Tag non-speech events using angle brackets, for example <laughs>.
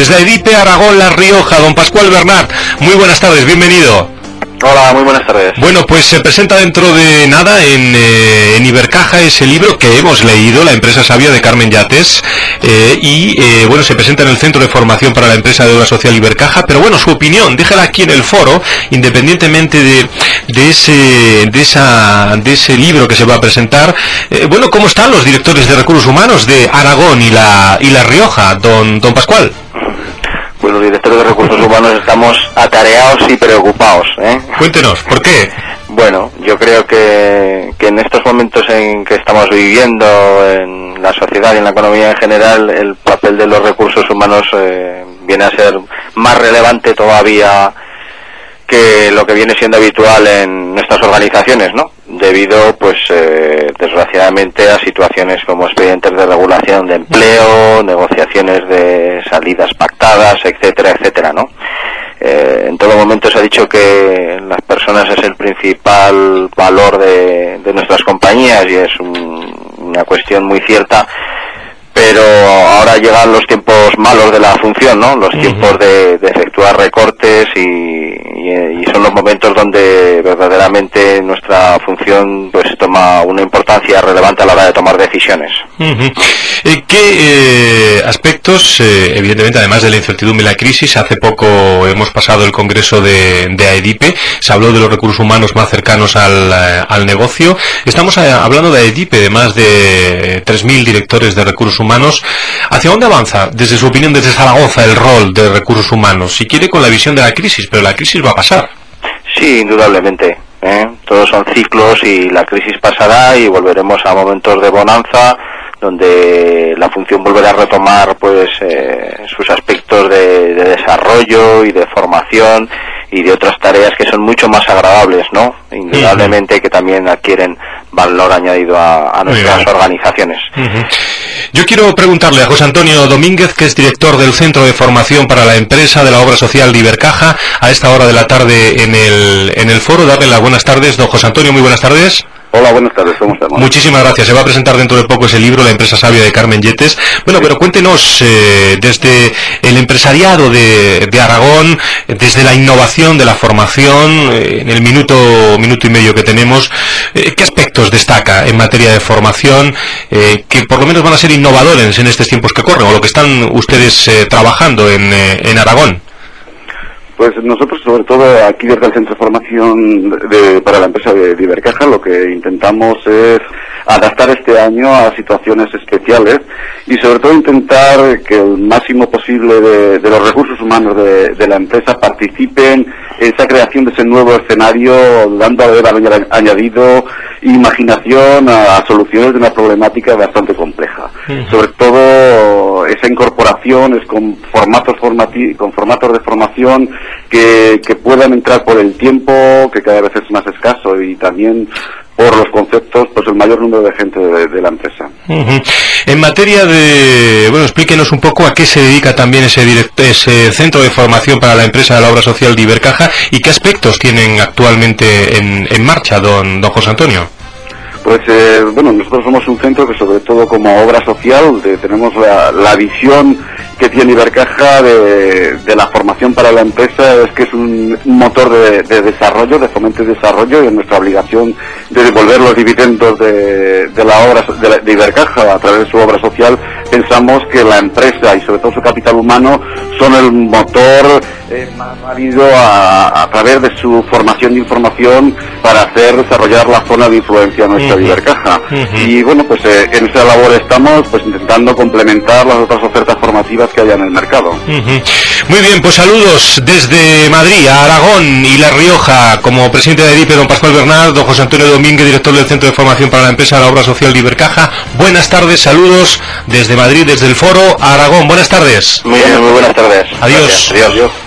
desde Edipe, Aragón, La Rioja, don Pascual Bernard. Muy buenas tardes, bienvenido. Hola, muy buenas tardes. Bueno, pues se presenta dentro de nada en, eh, en Ibercaja ese libro que hemos leído, La empresa sabia de Carmen Yates, eh, y eh, bueno, se presenta en el Centro de Formación para la Empresa de Obra Social Ibercaja, pero bueno, su opinión, déjala aquí en el foro, independientemente de, de, ese, de, esa, de ese libro que se va a presentar. Bueno, ¿cómo están los directores de recursos humanos de Aragón y La, y la Rioja, don, don Pascual? Pues los directores de recursos humanos estamos atareados y preocupados. ¿eh? Cuéntenos, ¿por qué? <laughs> Bueno, yo creo que, que en estos momentos en que estamos viviendo en la sociedad y en la economía en general, el papel de los recursos humanos eh, viene a ser más relevante todavía que lo que viene siendo habitual en nuestras organizaciones, ¿no? Debido, pues, eh, desgraciadamente a situaciones como expedientes de regulación de empleo, negociaciones de salidas pactadas, etcétera, etcétera, ¿no? Eh, en todo momento se ha dicho que las personas es el principal valor de, de nuestras compañías y es un- una cuestión muy cierta pero ahora llegan los tiempos malos de la función, ¿no? Los tiempos de, de efectuar recortes y, y- momentos donde verdaderamente nuestra función pues toma una importancia relevante a la hora de tomar decisiones. Eh, ¿Qué eh, aspectos, eh, evidentemente, además de la incertidumbre y la crisis, hace poco hemos pasado el congreso de, AEDIPE, se habló de los recursos humanos más cercanos al, eh, al negocio. Estamos eh, hablando de AEDIPE, de más de 3.000 directores de recursos humanos. ¿Hacia dónde avanza, desde su opinión, desde Zaragoza, el rol de recursos humanos? Si quiere, con la visión de la crisis, pero la crisis va a pasar. Sí, indudablemente. ¿eh? Todos son ciclos y la crisis pasará y volveremos a momentos de bonanza donde la función volverá a retomar pues eh, sus aspectos de, de desarrollo y de formación y de otras tareas que son mucho más agradables, ¿no? Indudablemente que también adquieren valor añadido a, nuestras organizaciones. Yo quiero preguntarle a José Antonio Domínguez, que es director del Centro de Formación para la Empresa de la Obra Social de Ibercaja, a esta hora de la tarde en el, en el foro. Darle las buenas tardes. Don José Antonio, muy buenas tardes. Hola, buenas tardes, ¿cómo estamos? Muchísimas gracias. Se va a presentar dentro de poco ese libro, La empresa sabia de Carmen Yetes. Bueno, pero cuéntenos eh, desde el empresariado de, de Aragón, desde la innovación de la formación, eh, en el minuto, minuto y medio que tenemos, eh, ¿qué aspectos destaca en materia de formación eh, que por lo menos van a ser innovadores en estos tiempos que corren o lo que están ustedes eh, trabajando en, eh, en Aragón? Pues nosotros, sobre todo aquí desde el Centro de Formación de- para la empresa de, Ibercaja, lo que intentamos es adaptar este año a situaciones especiales y sobre todo intentar que el máximo posible de, de los recursos humanos de la empresa participen en esa creación de ese nuevo escenario, dando valor añadido imaginación a, a soluciones de una problemática bastante compleja. Sobre todo esa incorporación es con formatos formati- con formatos de formación que, que puedan entrar por el tiempo, que cada vez es más escaso, y también por los conceptos, pues el mayor número de gente de, de la empresa. En materia de, bueno, explíquenos un poco a qué se dedica también ese, direct- ese centro de formación para la empresa de la obra social de Ibercaja y qué aspectos tienen actualmente en, en marcha, don, don José Antonio. Pues eh, bueno, nosotros somos un centro que sobre todo como obra social de- tenemos la, la visión que tiene Ibercaja de, la formación para la empresa es que es un, motor de, de desarrollo, de fomento y desarrollo y es nuestra obligación de devolver los dividendos de, la obra la- de Ibercaja a través de su obra social. Pensamos que la empresa y sobre todo su capital humano son el motor más válido a, a través de su formación de información para hacer desarrollar la zona de influencia nuestra Ujú. Ibercaja. Y bueno, pues eh, en esa labor estamos pues intentando complementar las otras ofertas formativas que haya en el mercado. Muy bien, pues saludos desde Madrid a Aragón y La Rioja, como presidente de EDIPE, don Pascual Bernard, don José Antonio Domínguez, director del Centro de Formación para la Empresa de la Obra Social de Ibercaja. Buenas tardes, saludos desde Madrid, desde el foro a Aragón. Buenas tardes. Muy bien, muy buenas tardes. Adiós. Gracias. Adiós.